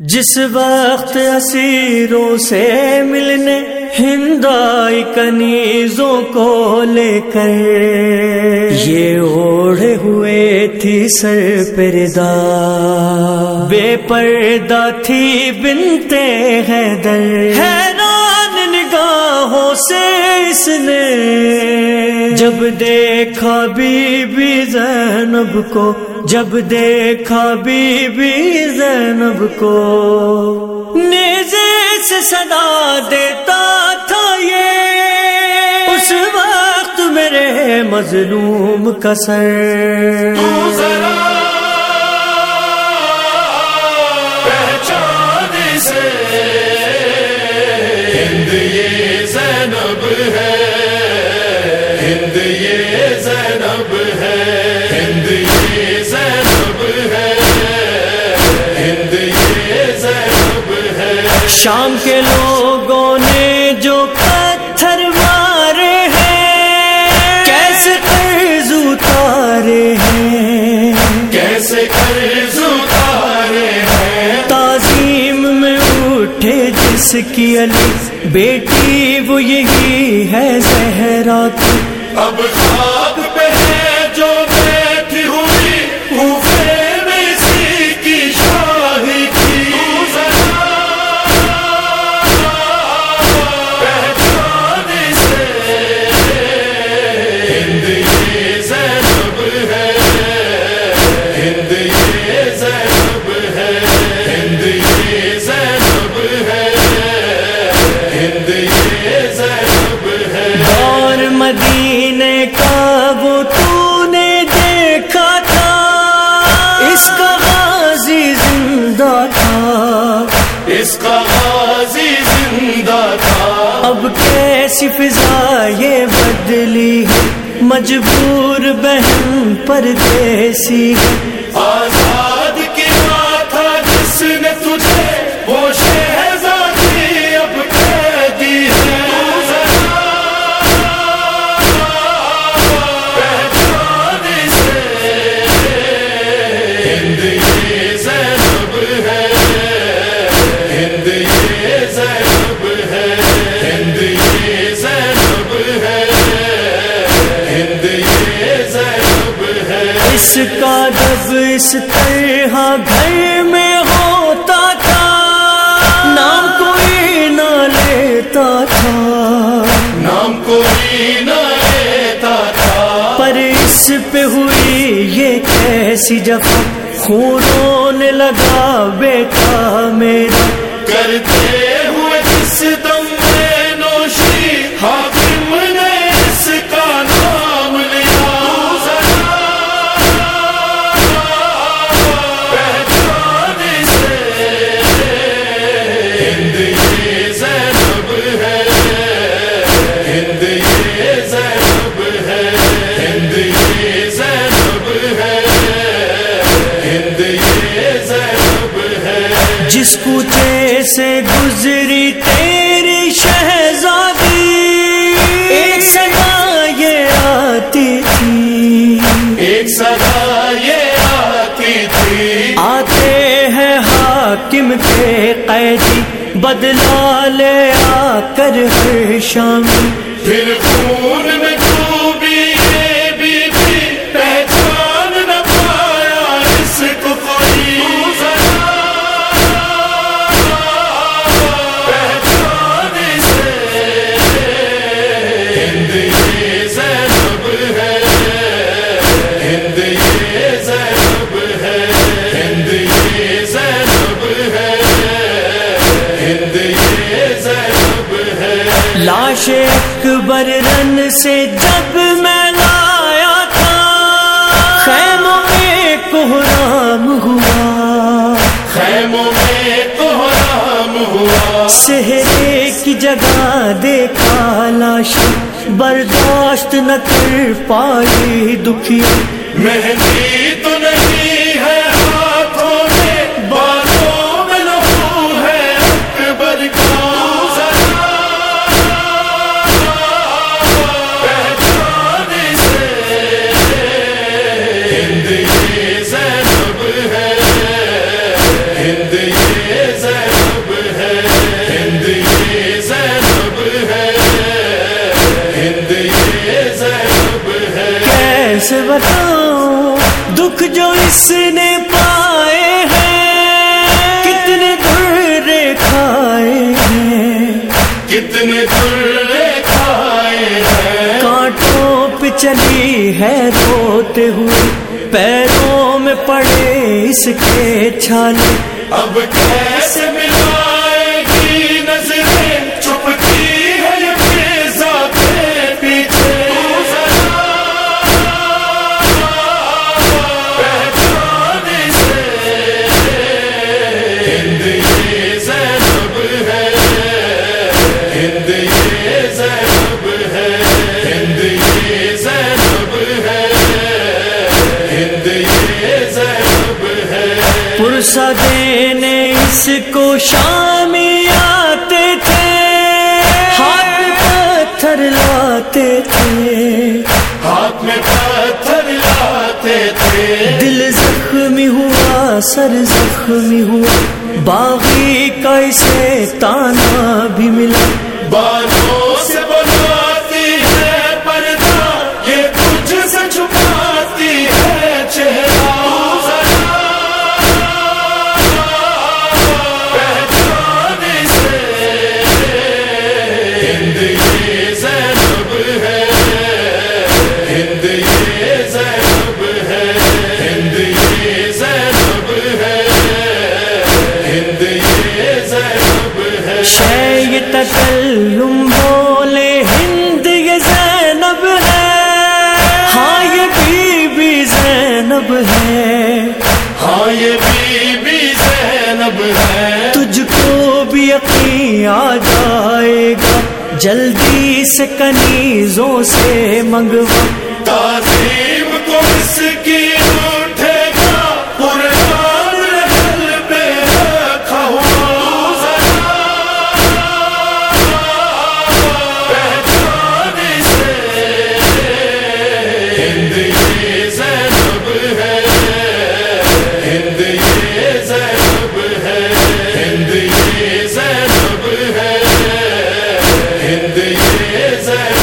جس وقت اسیروں سے ملنے ہندائی کنیزوں کو لے کر یہ اوڑھے ہوئے تھی سر پردا بے پردہ تھی بنتے ہے در حیران نگاہوں سے اس نے جب دیکھا بی بی زینب کو جب دیکھا بی بی زینب کو نیزے سے صدا دیتا تھا یہ، اس وقت میرے مظلوم کا سر۔ پہچان سے، ہند یہ زینب ہے۔ شام کے لوگوں نے جو پتھر مارے ہیں کیسے قرض اتارے ہیں؟ کیسے قرض اتارے ہیں؟ تعظیم میں اٹھے جس کی علی بیٹی وہ یہی ہے زہرا کی اب خواب ہند یہ زینب ہے۔ ہند یہ زینب ہے۔ ہند یہ زینب ہے۔ اور مدینے کا وہ تو نے دیکھا تھا۔ اس کا غازی زندہ تھا۔ اس کا غازی زندہ تھا۔ اب کیسی فضا یہ بدلی ہے مجبور بہن پردیسی اس کا جب اس طرح گھر میں ہوتا تھا۔ نام کوئی نہ لیتا تھا۔ نام کوئی نہ لیتا تھا۔ پر اس پہ ہوئی یہ کیسی جفا۔ خون رونے لگا بیٹا میرا۔ کرتے جس کوچے سے گزری تیری شہزادی ایک سدا یہ آتی تھی۔ ایک سدا یہ آتی تھی۔ آتے ہیں حاکم کے قیدی بدلا لے آ کر ہر شام۔ پھر خون میں سے جب میں لایا تھا۔ خیموں میں کوہرام ہوا۔ خیموں میں کوہرام ہوا۔ سہرے کی جگہ دیکھا لاش برداشت نہ کر پائی دکھی مہندی بتاؤں دکھ جو اس نے پائے ہیں کتنے درے کھائے ہیں۔ کتنے درے کھائے ہیں۔ کانٹوں پہ چلی ہے روتے ہوئے پیروں میں پڑے اس کے چھالے اب کیسے ملائے دینے اس کو شامی آتے تھے۔ ہاتھ پتھر لاتے تھے۔ ہاتھ میں پتھر لاتے تھے۔ دل زخمی ہوا سر زخمی ہوا۔ باغی کیسے تانا بھی ملا۔ بالوں سے جلدی سے کنیزوں سے منگوا۔ تعظیم کو اس کی It's